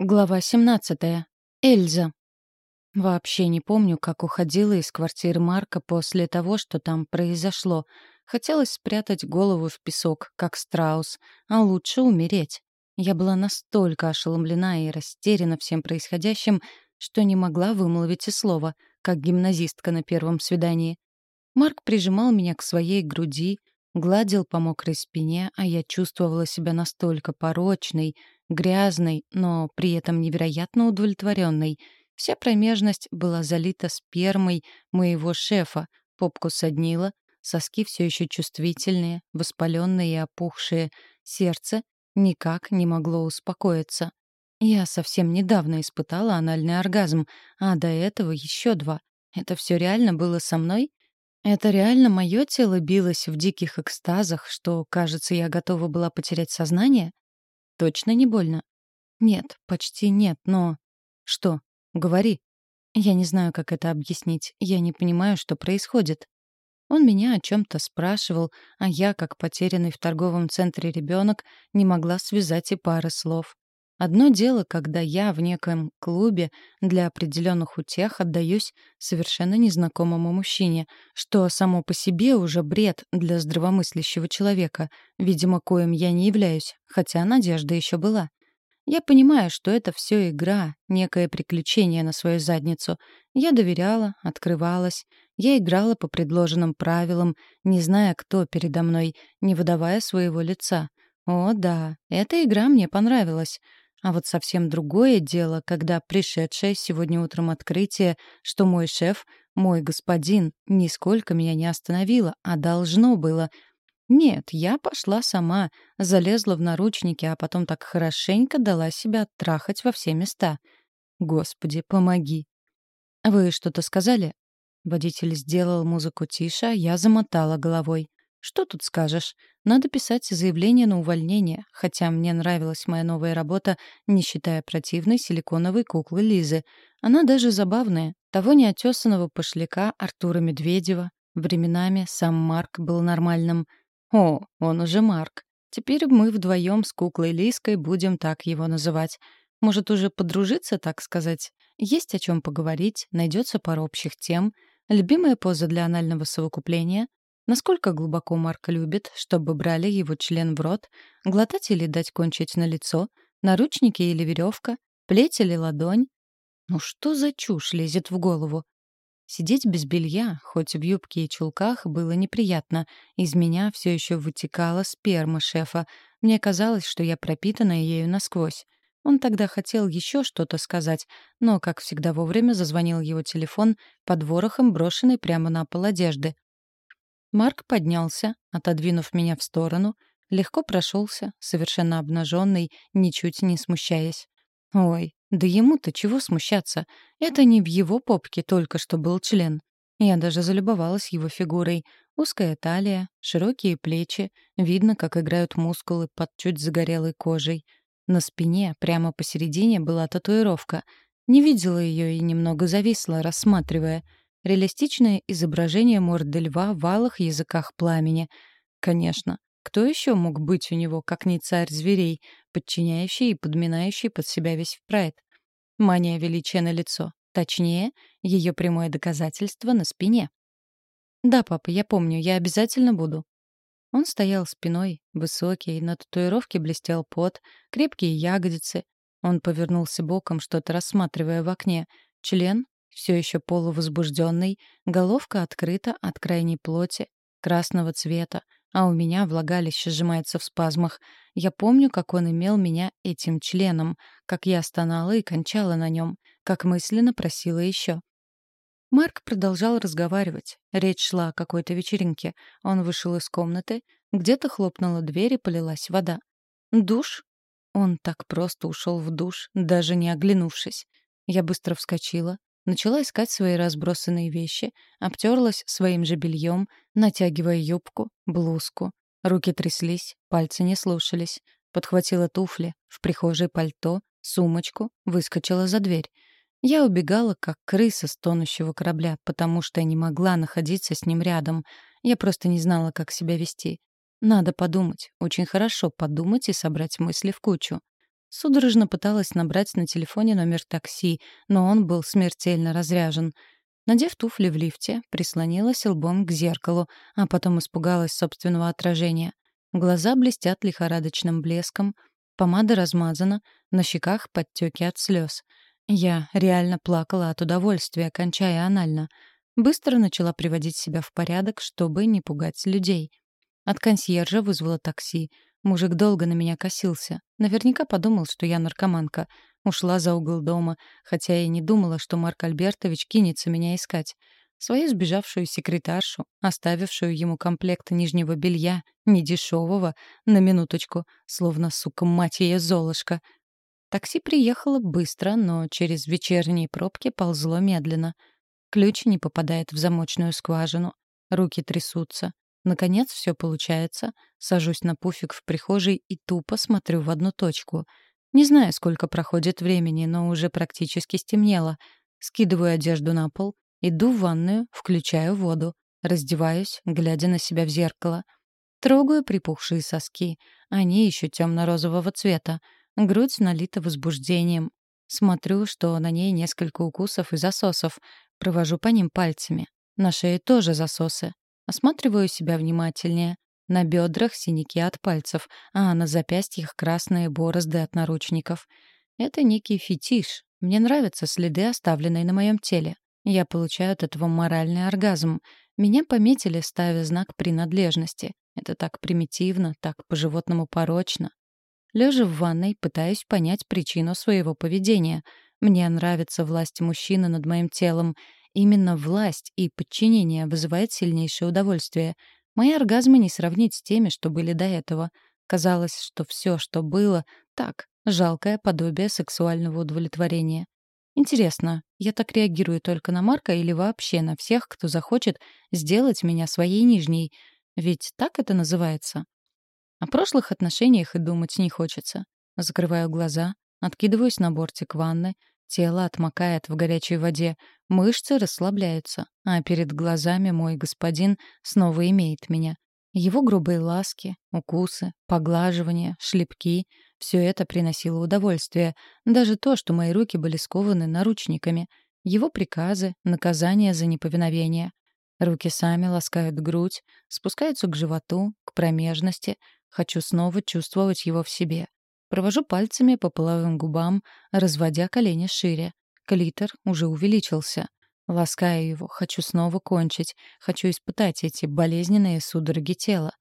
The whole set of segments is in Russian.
Глава 17. Эльза. Вообще не помню, как уходила из квартиры Марка после того, что там произошло. Хотелось спрятать голову в песок, как страус, а лучше умереть. Я была настолько ошеломлена и растеряна всем происходящим, что не могла вымолвить и слова, как гимназистка на первом свидании. Марк прижимал меня к своей груди, гладил по мокрой спине, а я чувствовала себя настолько порочной, грязной, но при этом невероятно удовлетворенной. Вся промежность была залита спермой моего шефа, попку соднила, соски все еще чувствительные, воспаленные и опухшие, сердце никак не могло успокоиться. Я совсем недавно испытала анальный оргазм, а до этого еще два. Это все реально было со мной? Это реально мое тело билось в диких экстазах, что, кажется, я готова была потерять сознание? Точно не больно? Нет, почти нет, но... Что? Говори. Я не знаю, как это объяснить. Я не понимаю, что происходит. Он меня о чем-то спрашивал, а я, как потерянный в торговом центре ребенок, не могла связать и пары слов. Одно дело, когда я в некоем клубе для определенных утех отдаюсь совершенно незнакомому мужчине, что само по себе уже бред для здравомыслящего человека, видимо, коим я не являюсь, хотя надежда еще была. Я понимаю, что это все игра, некое приключение на свою задницу. Я доверяла, открывалась. Я играла по предложенным правилам, не зная, кто передо мной, не выдавая своего лица. О, да, эта игра мне понравилась. А вот совсем другое дело, когда пришедшее сегодня утром открытие, что мой шеф, мой господин, нисколько меня не остановило, а должно было. Нет, я пошла сама, залезла в наручники, а потом так хорошенько дала себя трахать во все места. Господи, помоги. «Вы что-то сказали?» Водитель сделал музыку тише, а я замотала головой. Что тут скажешь? Надо писать заявление на увольнение, хотя мне нравилась моя новая работа, не считая противной силиконовой куклы Лизы. Она даже забавная. Того неотесанного пошляка Артура Медведева. Временами сам Марк был нормальным. О, он уже Марк. Теперь мы вдвоем с куклой Лиской будем так его называть. Может, уже подружиться, так сказать? Есть о чем поговорить, найдется пара общих тем. Любимая поза для анального совокупления — Насколько глубоко Марк любит, чтобы брали его член в рот, глотать или дать кончить на лицо, наручники или веревка, плеть или ладонь? Ну что за чушь лезет в голову? Сидеть без белья, хоть в юбке и чулках, было неприятно. Из меня все еще вытекала сперма шефа. Мне казалось, что я пропитана ею насквозь. Он тогда хотел еще что-то сказать, но, как всегда вовремя, зазвонил его телефон под ворохом, брошенный прямо на пол одежды. Марк поднялся, отодвинув меня в сторону, легко прошелся, совершенно обнаженный, ничуть не смущаясь. Ой, да ему-то чего смущаться? Это не в его попке только что был член. Я даже залюбовалась его фигурой. Узкая талия, широкие плечи, видно, как играют мускулы под чуть загорелой кожей. На спине, прямо посередине, была татуировка. Не видела ее и немного зависла, рассматривая — Реалистичное изображение морды льва в алых языках пламени. Конечно, кто еще мог быть у него, как не царь зверей, подчиняющий и подминающий под себя весь прайд? Мания величия на лицо. Точнее, ее прямое доказательство на спине. «Да, папа, я помню, я обязательно буду». Он стоял спиной, высокий, на татуировке блестел пот, крепкие ягодицы. Он повернулся боком, что-то рассматривая в окне. Член все еще полувозбужденный, головка открыта от крайней плоти, красного цвета, а у меня влагалище сжимается в спазмах. Я помню, как он имел меня этим членом, как я стонала и кончала на нем, как мысленно просила еще. Марк продолжал разговаривать. Речь шла о какой-то вечеринке. Он вышел из комнаты, где-то хлопнула дверь и полилась вода. Душ? Он так просто ушел в душ, даже не оглянувшись. Я быстро вскочила, Начала искать свои разбросанные вещи, обтерлась своим же бельем, натягивая юбку, блузку. Руки тряслись, пальцы не слушались. Подхватила туфли, в прихожей пальто, сумочку, выскочила за дверь. Я убегала, как крыса с тонущего корабля, потому что не могла находиться с ним рядом. Я просто не знала, как себя вести. Надо подумать, очень хорошо подумать и собрать мысли в кучу. Судорожно пыталась набрать на телефоне номер такси, но он был смертельно разряжен. Надев туфли в лифте, прислонилась лбом к зеркалу, а потом испугалась собственного отражения. Глаза блестят лихорадочным блеском, помада размазана, на щеках подтеки от слез. Я реально плакала от удовольствия, кончая анально. Быстро начала приводить себя в порядок, чтобы не пугать людей. От консьержа вызвала такси. Мужик долго на меня косился. Наверняка подумал, что я наркоманка. Ушла за угол дома, хотя и не думала, что Марк Альбертович кинется меня искать. Свою сбежавшую секретаршу, оставившую ему комплект нижнего белья, недешевого, на минуточку, словно, сука, мать ее, Золушка. Такси приехало быстро, но через вечерние пробки ползло медленно. Ключ не попадает в замочную скважину. Руки трясутся. Наконец все получается. Сажусь на пуфик в прихожей и тупо смотрю в одну точку. Не знаю, сколько проходит времени, но уже практически стемнело. Скидываю одежду на пол, иду в ванную, включаю воду. Раздеваюсь, глядя на себя в зеркало. Трогаю припухшие соски. Они еще темно-розового цвета. Грудь налита возбуждением. Смотрю, что на ней несколько укусов и засосов. Провожу по ним пальцами. На шее тоже засосы. Осматриваю себя внимательнее. На бедрах синяки от пальцев, а на запястьях красные борозды от наручников. Это некий фетиш. Мне нравятся следы, оставленные на моем теле. Я получаю от этого моральный оргазм. Меня пометили, ставя знак принадлежности. Это так примитивно, так по-животному порочно. Лежа в ванной, пытаюсь понять причину своего поведения. Мне нравится власть мужчины над моим телом, Именно власть и подчинение вызывает сильнейшее удовольствие. Мои оргазмы не сравнить с теми, что были до этого. Казалось, что все, что было, так, жалкое подобие сексуального удовлетворения. Интересно, я так реагирую только на Марка или вообще на всех, кто захочет сделать меня своей нижней? Ведь так это называется. О прошлых отношениях и думать не хочется. Закрываю глаза, откидываюсь на бортик ванны, Тело отмокает в горячей воде, мышцы расслабляются, а перед глазами мой господин снова имеет меня. Его грубые ласки, укусы, поглаживания, шлепки — все это приносило удовольствие, даже то, что мои руки были скованы наручниками, его приказы, наказания за неповиновение. Руки сами ласкают грудь, спускаются к животу, к промежности. Хочу снова чувствовать его в себе. Провожу пальцами по половым губам, разводя колени шире. Клитор уже увеличился. Ласкаю его, хочу снова кончить, хочу испытать эти болезненные судороги тела.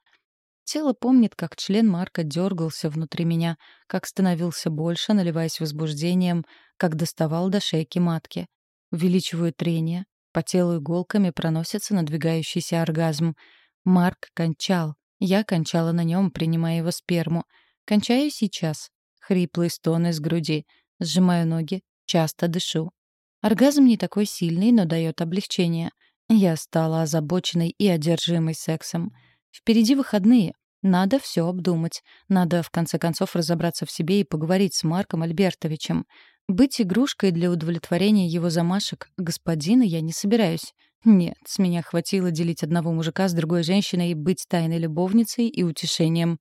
Тело помнит, как член Марка дергался внутри меня, как становился больше, наливаясь возбуждением, как доставал до шейки матки. Увеличиваю трение, по телу иголками проносится надвигающийся оргазм. Марк кончал, я кончала на нем, принимая его сперму — Кончаю сейчас. Хриплый стон из груди. Сжимаю ноги. Часто дышу. Оргазм не такой сильный, но дает облегчение. Я стала озабоченной и одержимой сексом. Впереди выходные. Надо все обдумать. Надо, в конце концов, разобраться в себе и поговорить с Марком Альбертовичем. Быть игрушкой для удовлетворения его замашек господина я не собираюсь. Нет, с меня хватило делить одного мужика с другой женщиной быть тайной любовницей и утешением.